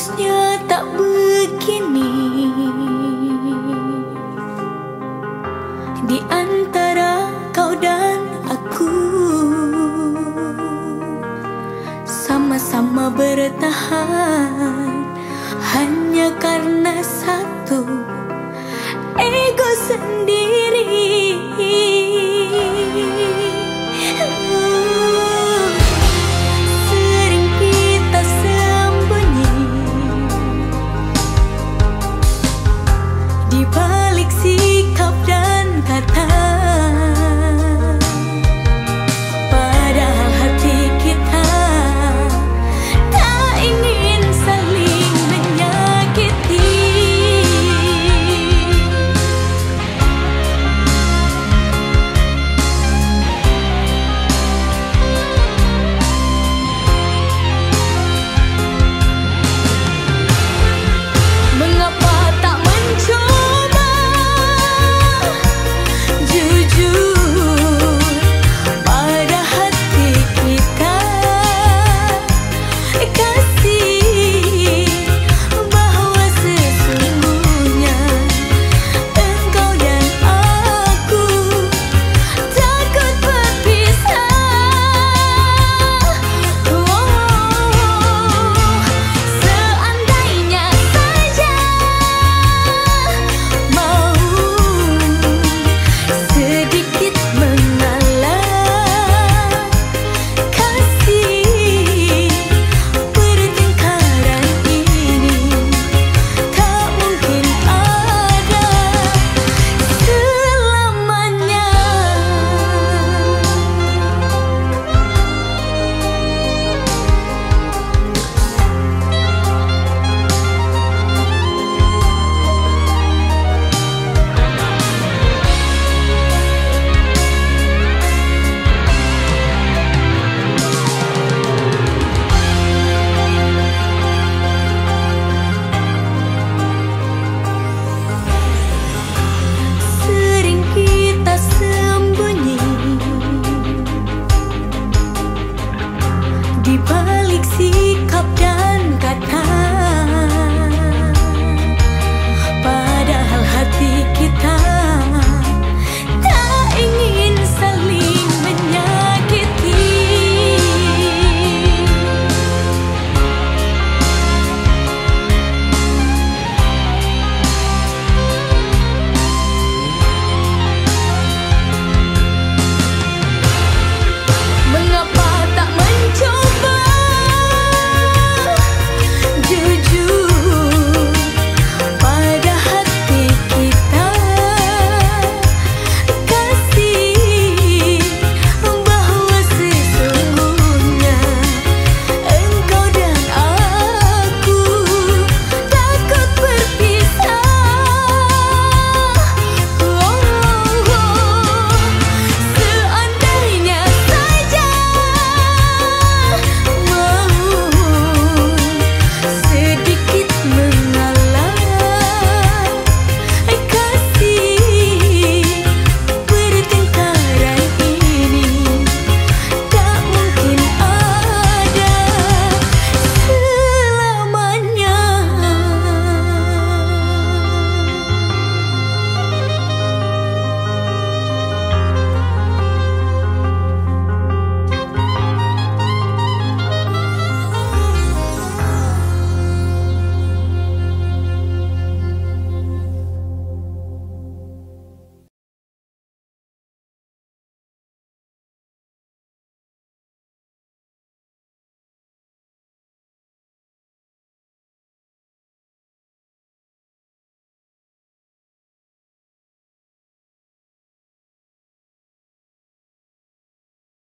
seharusnya tak begini. Di antara kau dan aku Sama-sama bertahan. Hanya karena 같아. Happy.